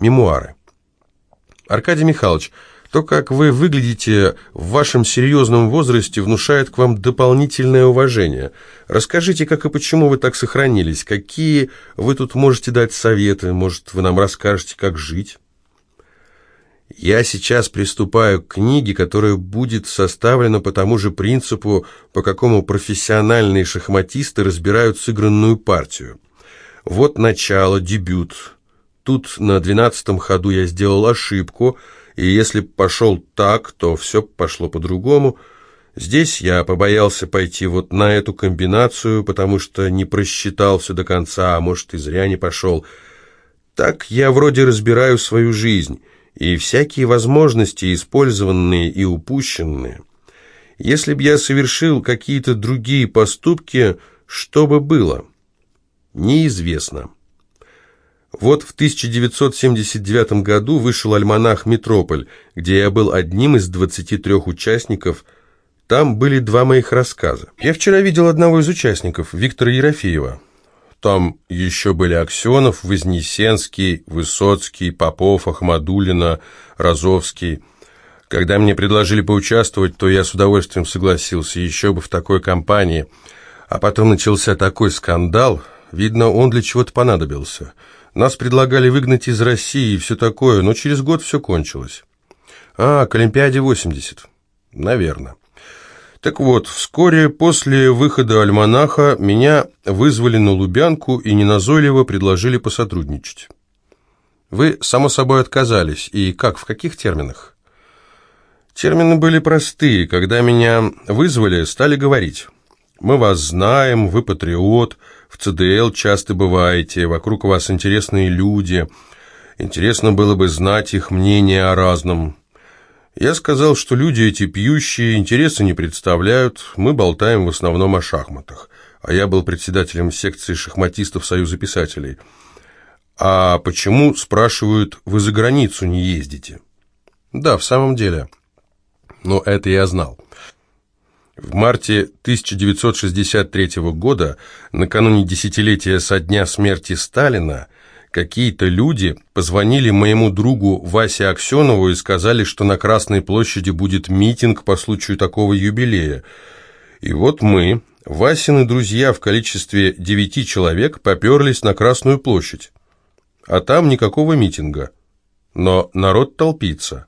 Мемуары. Аркадий Михайлович, то, как вы выглядите в вашем серьезном возрасте, внушает к вам дополнительное уважение. Расскажите, как и почему вы так сохранились, какие вы тут можете дать советы, может, вы нам расскажете, как жить? Я сейчас приступаю к книге, которая будет составлена по тому же принципу, по какому профессиональные шахматисты разбирают сыгранную партию. Вот начало, дебют. Тут на двенадцатом ходу я сделал ошибку – и если пошел так, то все пошло по-другому. Здесь я побоялся пойти вот на эту комбинацию, потому что не просчитал все до конца, а может и зря не пошел. Так я вроде разбираю свою жизнь, и всякие возможности, использованные и упущенные. Если б я совершил какие-то другие поступки, что бы было? Неизвестно. Вот в 1979 году вышел альманах «Метрополь», где я был одним из 23 участников. Там были два моих рассказа. Я вчера видел одного из участников, Виктора Ерофеева. Там еще были Аксенов, Вознесенский, Высоцкий, Попов, Ахмадулина, Розовский. Когда мне предложили поучаствовать, то я с удовольствием согласился, еще бы в такой компании. А потом начался такой скандал, видно, он для чего-то понадобился – нас предлагали выгнать из России и все такое, но через год все кончилось. А, к Олимпиаде 80. Наверное. Так вот, вскоре после выхода «Альманаха» меня вызвали на Лубянку и неназойливо предложили посотрудничать. Вы, само собой, отказались. И как, в каких терминах? Термины были простые. Когда меня вызвали, стали говорить. Мы вас знаем, вы патриот, в ЦДЛ часто бываете, вокруг вас интересные люди. Интересно было бы знать их мнение о разном. Я сказал, что люди эти пьющие, интереса не представляют, мы болтаем в основном о шахматах. А я был председателем секции шахматистов Союза писателей. А почему, спрашивают, вы за границу не ездите? Да, в самом деле. Но это я знал. В марте 1963 года, накануне десятилетия со дня смерти Сталина, какие-то люди позвонили моему другу Васе Аксенову и сказали, что на Красной площади будет митинг по случаю такого юбилея. И вот мы, Васины друзья в количестве девяти человек, поперлись на Красную площадь. А там никакого митинга. Но народ толпится.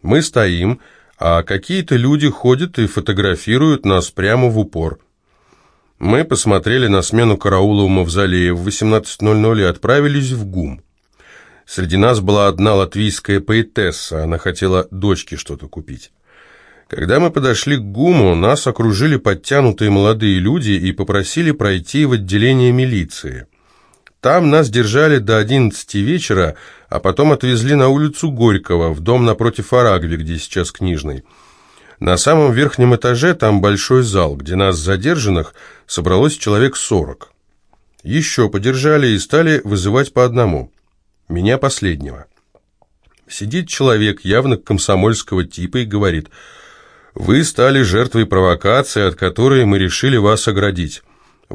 Мы стоим, а какие-то люди ходят и фотографируют нас прямо в упор. Мы посмотрели на смену караула у Мавзолея в 18.00 и отправились в ГУМ. Среди нас была одна латвийская поэтесса, она хотела дочке что-то купить. Когда мы подошли к ГУМу, нас окружили подтянутые молодые люди и попросили пройти в отделение милиции. Там нас держали до 11 вечера, а потом отвезли на улицу Горького, в дом напротив Арагви, где сейчас книжный. На самом верхнем этаже там большой зал, где нас задержанных собралось человек 40. Еще подержали и стали вызывать по одному. Меня последнего. Сидит человек явно комсомольского типа и говорит, «Вы стали жертвой провокации, от которой мы решили вас оградить».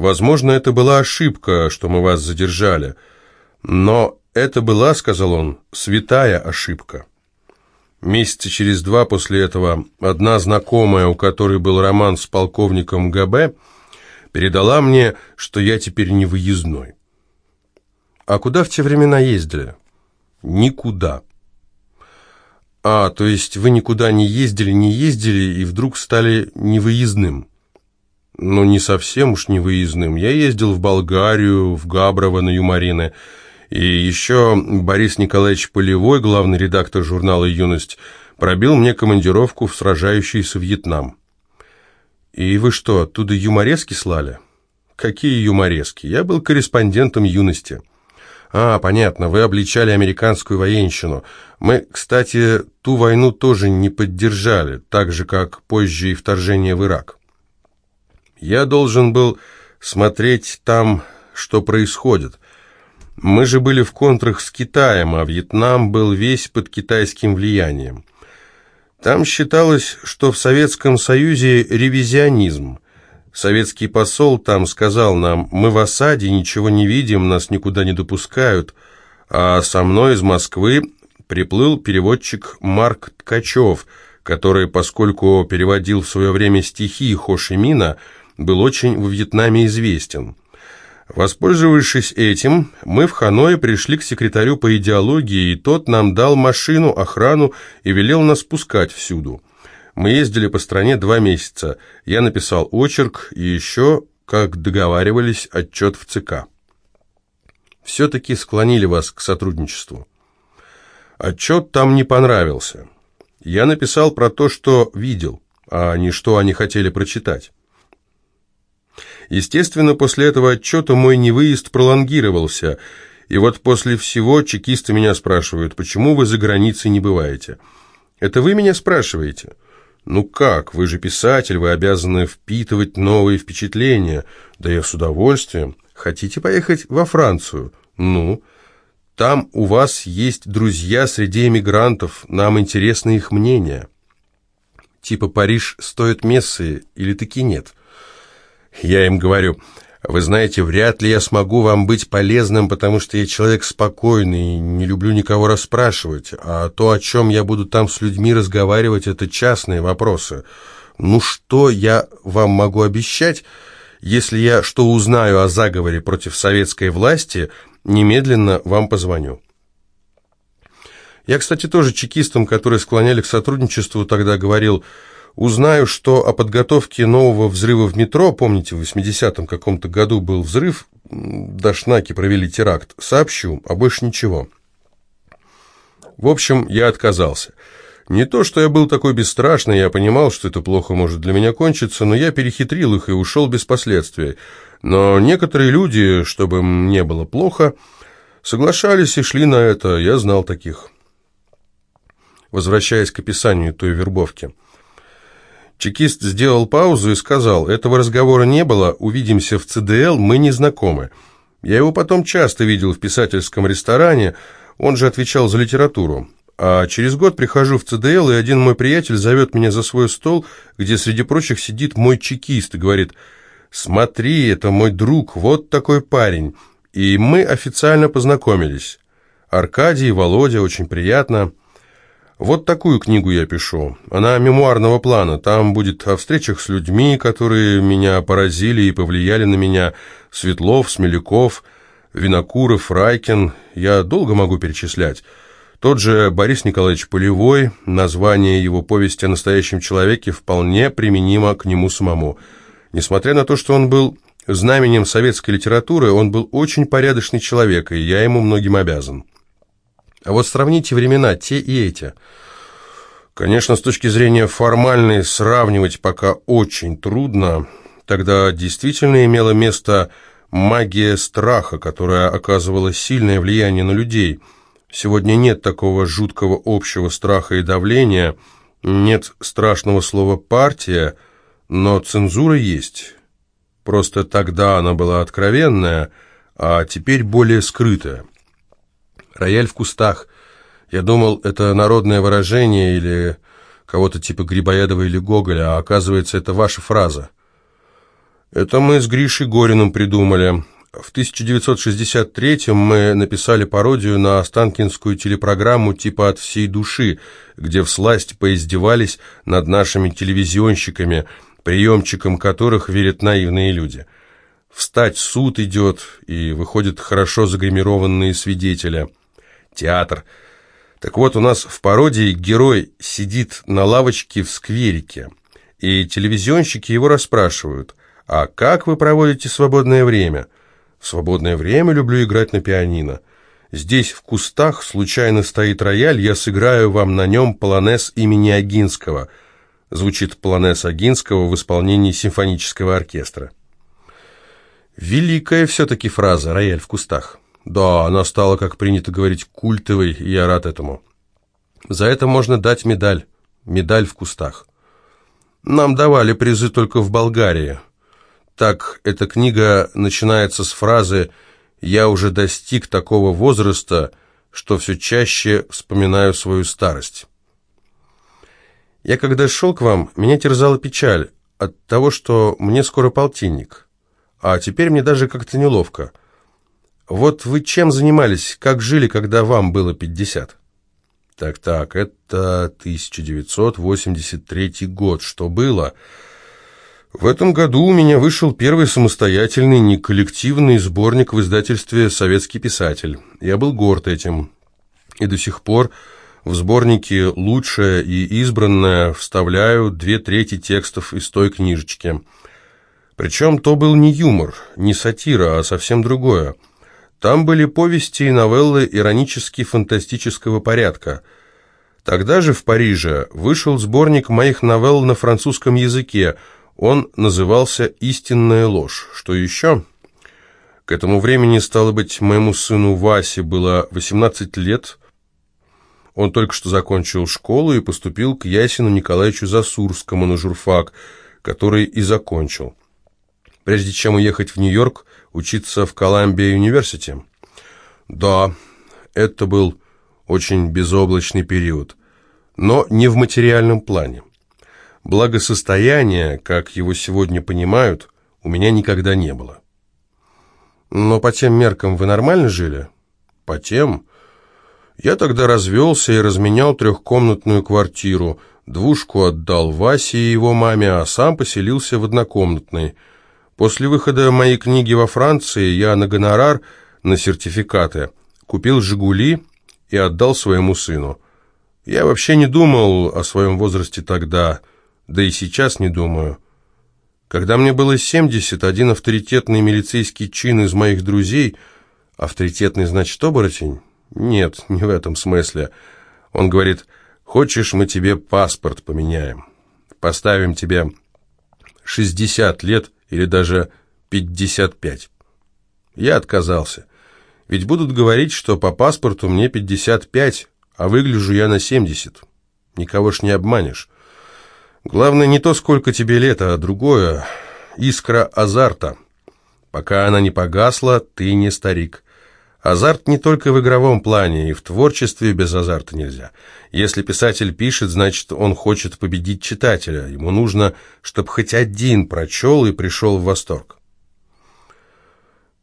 Возможно, это была ошибка, что мы вас задержали. Но это была, сказал он, святая ошибка. Месяца через два после этого одна знакомая, у которой был роман с полковником ГБ, передала мне, что я теперь не выездной. А куда в те времена ездили? Никуда. А, то есть вы никуда не ездили, не ездили и вдруг стали невыездным? Но не совсем уж не выездным. Я ездил в Болгарию, в Габрово на Юмарины. И еще Борис Николаевич Полевой, главный редактор журнала «Юность», пробил мне командировку в сражающийся Вьетнам. «И вы что, оттуда юморески слали?» «Какие юморески? Я был корреспондентом «Юности». «А, понятно, вы обличали американскую военщину. Мы, кстати, ту войну тоже не поддержали, так же, как позже и вторжение в Ирак». Я должен был смотреть там, что происходит. Мы же были в контрах с Китаем, а Вьетнам был весь под китайским влиянием. Там считалось, что в Советском Союзе ревизионизм. Советский посол там сказал нам, мы в осаде, ничего не видим, нас никуда не допускают, а со мной из Москвы приплыл переводчик Марк Ткачев, который, поскольку переводил в свое время стихи Хо Ши Мина, был очень в Вьетнаме известен. Воспользовавшись этим, мы в Ханое пришли к секретарю по идеологии, и тот нам дал машину, охрану и велел нас пускать всюду. Мы ездили по стране два месяца. Я написал очерк и еще, как договаривались, отчет в ЦК. Все-таки склонили вас к сотрудничеству. Отчет там не понравился. Я написал про то, что видел, а не что они хотели прочитать. Естественно, после этого отчета мой невыезд пролонгировался, и вот после всего чекисты меня спрашивают, почему вы за границей не бываете. Это вы меня спрашиваете? Ну как, вы же писатель, вы обязаны впитывать новые впечатления. Да я с удовольствием. Хотите поехать во Францию? Ну, там у вас есть друзья среди эмигрантов, нам интересно их мнение. Типа Париж стоит мессы или таки нет? Я им говорю, вы знаете, вряд ли я смогу вам быть полезным, потому что я человек спокойный и не люблю никого расспрашивать, а то, о чем я буду там с людьми разговаривать, это частные вопросы. Ну что я вам могу обещать, если я что узнаю о заговоре против советской власти, немедленно вам позвоню. Я, кстати, тоже чекистам, которые склоняли к сотрудничеству, тогда говорил – Узнаю, что о подготовке нового взрыва в метро, помните, в 80-м каком-то году был взрыв, дошнаки провели теракт, сообщу, а больше ничего. В общем, я отказался. Не то, что я был такой бесстрашный, я понимал, что это плохо может для меня кончиться, но я перехитрил их и ушел без последствий. Но некоторые люди, чтобы мне было плохо, соглашались и шли на это, я знал таких. Возвращаясь к описанию той вербовки – Чекист сделал паузу и сказал, «Этого разговора не было, увидимся в ЦДЛ, мы не знакомы». Я его потом часто видел в писательском ресторане, он же отвечал за литературу. А через год прихожу в ЦДЛ, и один мой приятель зовет меня за свой стол, где среди прочих сидит мой чекист и говорит, «Смотри, это мой друг, вот такой парень». И мы официально познакомились. Аркадий, Володя, очень приятно. Вот такую книгу я пишу. Она мемуарного плана. Там будет о встречах с людьми, которые меня поразили и повлияли на меня. Светлов, Смеляков, Винокуров, Райкин. Я долго могу перечислять. Тот же Борис Николаевич Полевой, название его повести о настоящем человеке вполне применимо к нему самому. Несмотря на то, что он был знаменем советской литературы, он был очень порядочный человек, и я ему многим обязан. А вот сравните времена, те и эти. Конечно, с точки зрения формальной сравнивать пока очень трудно. Тогда действительно имела место магия страха, которая оказывала сильное влияние на людей. Сегодня нет такого жуткого общего страха и давления, нет страшного слова «партия», но цензура есть. Просто тогда она была откровенная, а теперь более скрытая. Рояль в кустах. Я думал, это народное выражение или кого-то типа Грибоедова или Гоголя, а оказывается, это ваша фраза. Это мы с Гришей Гориным придумали. В 1963 мы написали пародию на Останкинскую телепрограмму типа «От всей души», где всласть поиздевались над нашими телевизионщиками, приемчиком которых верят наивные люди. Встать суд идет, и выходят хорошо загримированные свидетели – театр. Так вот, у нас в пародии герой сидит на лавочке в скверике, и телевизионщики его расспрашивают, «А как вы проводите свободное время?» «В свободное время люблю играть на пианино. Здесь в кустах случайно стоит рояль, я сыграю вам на нем полонез имени Агинского». Звучит полонез Агинского в исполнении симфонического оркестра. Великая все-таки фраза «рояль в кустах». Да, она стала, как принято говорить, культовой, и я рад этому. За это можно дать медаль. Медаль в кустах. Нам давали призы только в Болгарии. Так, эта книга начинается с фразы «Я уже достиг такого возраста, что все чаще вспоминаю свою старость». Я когда шел к вам, меня терзала печаль от того, что мне скоро полтинник. А теперь мне даже как-то неловко – Вот вы чем занимались, как жили, когда вам было 50? Так-так, это 1983 год. Что было? В этом году у меня вышел первый самостоятельный, не коллективный сборник в издательстве «Советский писатель». Я был горд этим. И до сих пор в сборнике «Лучшее» и «Избранное» вставляю две трети текстов из той книжечки. Причем то был не юмор, не сатира, а совсем другое. Там были повести и новеллы иронически-фантастического порядка. Тогда же в Париже вышел сборник моих новелл на французском языке. Он назывался «Истинная ложь». Что еще? К этому времени, стало быть, моему сыну Васе было 18 лет. Он только что закончил школу и поступил к Ясину Николаевичу Засурскому на журфак, который и закончил. Прежде чем уехать в Нью-Йорк, учиться в Колумбия Университи? Да, это был очень безоблачный период, но не в материальном плане. Благосостояния, как его сегодня понимают, у меня никогда не было. Но по тем меркам вы нормально жили? По тем... Я тогда развелся и разменял трехкомнатную квартиру, двушку отдал Васе и его маме, а сам поселился в однокомнатной – После выхода моей книги во Франции я на гонорар, на сертификаты, купил «Жигули» и отдал своему сыну. Я вообще не думал о своем возрасте тогда, да и сейчас не думаю. Когда мне было 70, один авторитетный милицейский чин из моих друзей, авторитетный значит оборотень? Нет, не в этом смысле. Он говорит, хочешь, мы тебе паспорт поменяем. Поставим тебе 60 лет или даже 55. Я отказался. Ведь будут говорить, что по паспорту мне 55, а выгляжу я на 70. Никого ж не обманешь. Главное не то, сколько тебе лет, а другое — искра азарта. Пока она не погасла, ты не старик. Азарт не только в игровом плане, и в творчестве без азарта нельзя. Если писатель пишет, значит, он хочет победить читателя. Ему нужно, чтобы хоть один прочел и пришел в восторг.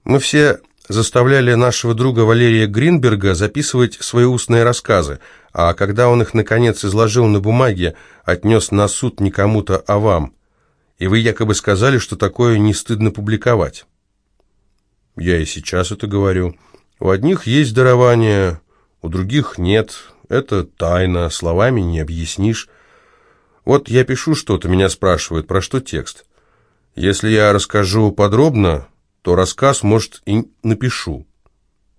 Мы все заставляли нашего друга Валерия Гринберга записывать свои устные рассказы, а когда он их, наконец, изложил на бумаге, отнес на суд не кому-то, а вам. И вы якобы сказали, что такое не стыдно публиковать. Я и сейчас это говорю. У одних есть дарование, у других нет. Это тайна, словами не объяснишь. Вот я пишу что-то, меня спрашивают, про что текст. Если я расскажу подробно, то рассказ, может, и напишу.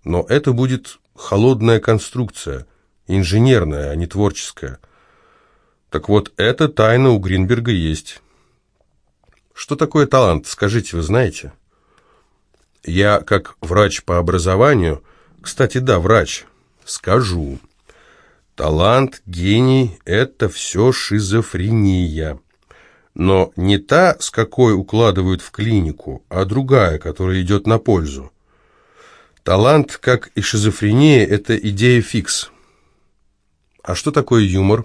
Но это будет холодная конструкция, инженерная, а не творческая. Так вот, эта тайна у Гринберга есть. Что такое талант, скажите, вы знаете? Я, как врач по образованию, кстати, да, врач, скажу. Талант, гений – это все шизофрения. Но не та, с какой укладывают в клинику, а другая, которая идет на пользу. Талант, как и шизофрения, это идея фикс. А что такое юмор?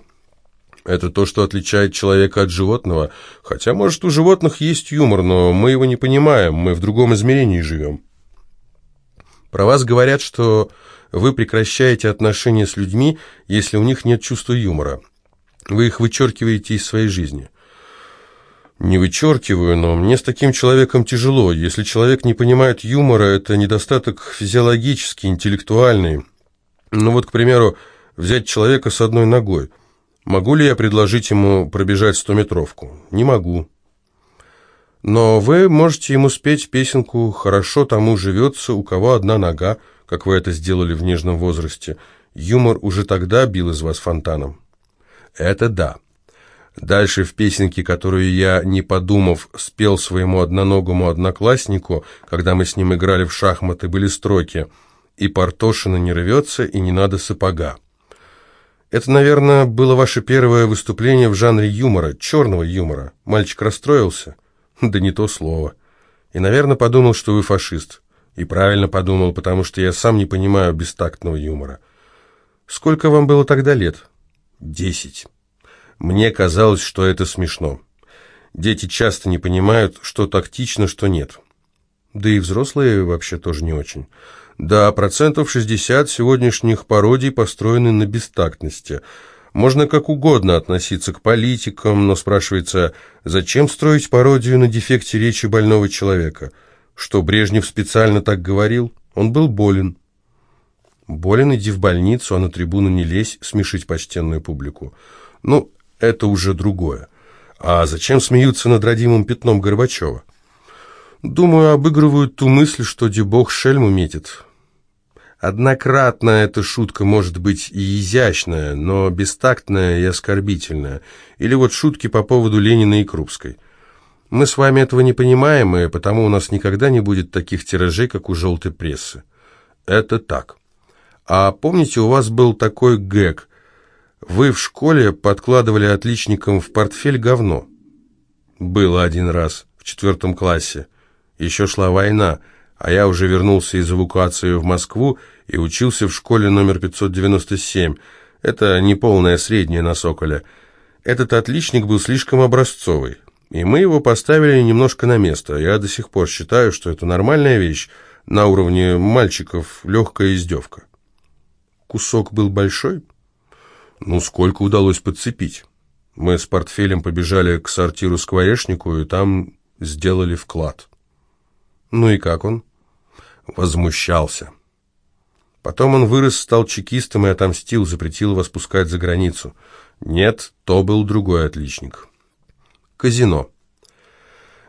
Это то, что отличает человека от животного. Хотя, может, у животных есть юмор, но мы его не понимаем, мы в другом измерении живем. Про вас говорят, что вы прекращаете отношения с людьми, если у них нет чувства юмора. Вы их вычеркиваете из своей жизни. Не вычеркиваю, но мне с таким человеком тяжело. Если человек не понимает юмора, это недостаток физиологический, интеллектуальный. Ну вот, к примеру, взять человека с одной ногой – Могу ли я предложить ему пробежать стометровку? Не могу. Но вы можете ему спеть песенку «Хорошо тому живется, у кого одна нога», как вы это сделали в нежном возрасте. Юмор уже тогда бил из вас фонтаном. Это да. Дальше в песенке, которую я, не подумав, спел своему одноногому однокласснику, когда мы с ним играли в шахматы, были строки «И Партошина не рвется, и не надо сапога». Это, наверное, было ваше первое выступление в жанре юмора, черного юмора. Мальчик расстроился? Да не то слово. И, наверное, подумал, что вы фашист. И правильно подумал, потому что я сам не понимаю бестактного юмора. Сколько вам было тогда лет? Десять. Мне казалось, что это смешно. Дети часто не понимают, что тактично, что нет. Да и взрослые вообще тоже не очень. Да, процентов 60 сегодняшних пародий построены на бестактности. Можно как угодно относиться к политикам, но спрашивается, зачем строить пародию на дефекте речи больного человека? Что, Брежнев специально так говорил? Он был болен. Болен, иди в больницу, а на трибуну не лезь, смешить почтенную публику. Ну, это уже другое. А зачем смеются над родимым пятном Горбачева? Думаю, обыгрывают ту мысль, что Дебог шельму метит. Однократно эта шутка может быть и изящная, но бестактная и оскорбительная. Или вот шутки по поводу Ленина и Крупской. Мы с вами этого не понимаем, и потому у нас никогда не будет таких тиражей, как у желтой прессы. Это так. А помните, у вас был такой гэг. Вы в школе подкладывали отличникам в портфель говно. Было один раз, в четвертом классе. Еще шла война, а я уже вернулся из эвакуации в Москву и учился в школе номер 597. Это не полная средняя на Соколе. Этот отличник был слишком образцовый, и мы его поставили немножко на место. Я до сих пор считаю, что это нормальная вещь, на уровне мальчиков легкая издевка. Кусок был большой? Ну, сколько удалось подцепить? Мы с портфелем побежали к сортиру-скворечнику и там сделали вклад. Ну и как он? Возмущался. Потом он вырос, стал чекистом и отомстил, запретил вас пускать за границу. Нет, то был другой отличник. Казино.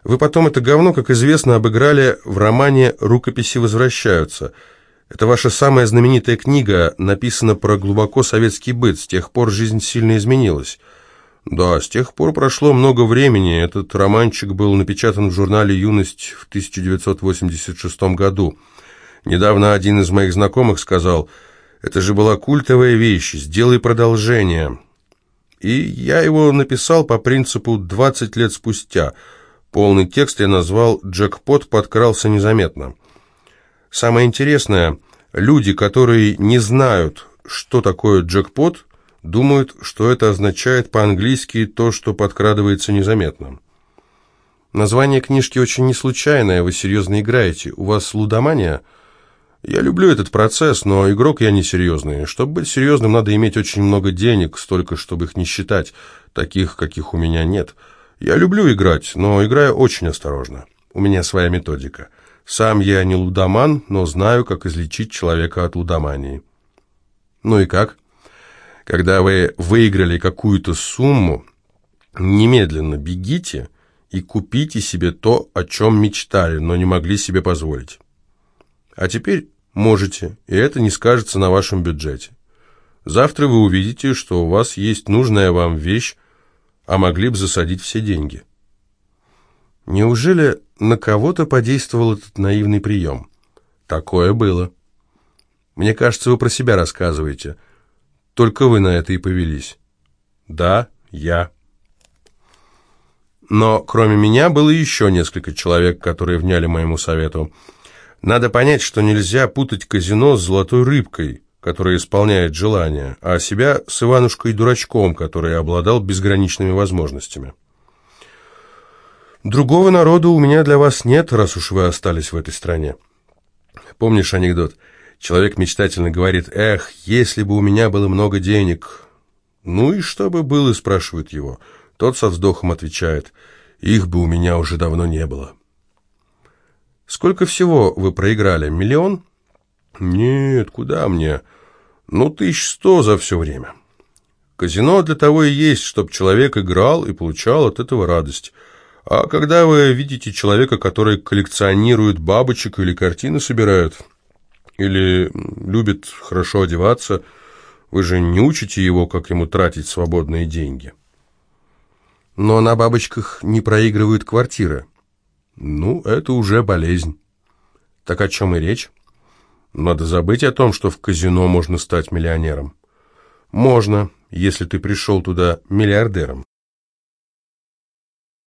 Вы потом это говно, как известно, обыграли в романе «Рукописи возвращаются». Это ваша самая знаменитая книга, написана про глубоко советский быт. С тех пор жизнь сильно изменилась. Да, с тех пор прошло много времени. Этот романчик был напечатан в журнале «Юность» в 1986 году. Недавно один из моих знакомых сказал, «Это же была культовая вещь, сделай продолжение». И я его написал по принципу «20 лет спустя». Полный текст я назвал «Джекпот подкрался незаметно». Самое интересное, люди, которые не знают, что такое джекпот, думают, что это означает по-английски то, что подкрадывается незаметно. Название книжки очень не случайное, вы серьезно играете. У вас лудомания? Я люблю этот процесс, но игрок я не серьезный. Чтобы быть серьезным, надо иметь очень много денег, столько, чтобы их не считать, таких, каких у меня нет. Я люблю играть, но играю очень осторожно. У меня своя методика. Сам я не лудоман, но знаю, как излечить человека от лудомании. Ну и как? Когда вы выиграли какую-то сумму, немедленно бегите и купите себе то, о чем мечтали, но не могли себе позволить. А теперь можете, и это не скажется на вашем бюджете. Завтра вы увидите, что у вас есть нужная вам вещь, а могли бы засадить все деньги. Неужели на кого-то подействовал этот наивный прием? Такое было. Мне кажется, вы про себя рассказываете – только вы на это и повелись. Да, я. Но кроме меня было еще несколько человек, которые вняли моему совету. Надо понять, что нельзя путать казино с золотой рыбкой, которая исполняет желания, а себя с Иванушкой-дурачком, который обладал безграничными возможностями. Другого народа у меня для вас нет, раз уж вы остались в этой стране. Помнишь анекдот? Человек мечтательно говорит, «Эх, если бы у меня было много денег». «Ну и что бы было?» – спрашивают его. Тот со вздохом отвечает, «Их бы у меня уже давно не было». «Сколько всего вы проиграли? Миллион?» «Нет, куда мне? Ну, тысяч сто за все время». Казино для того и есть, чтобы человек играл и получал от этого радость. А когда вы видите человека, который коллекционирует бабочек или картины собирает, или любит хорошо одеваться. Вы же не учите его, как ему тратить свободные деньги. Но на бабочках не проигрывают квартиры. Ну, это уже болезнь. Так о чем и речь? Надо забыть о том, что в казино можно стать миллионером. Можно, если ты пришел туда миллиардером.